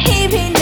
hate me.